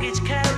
luggage carrier.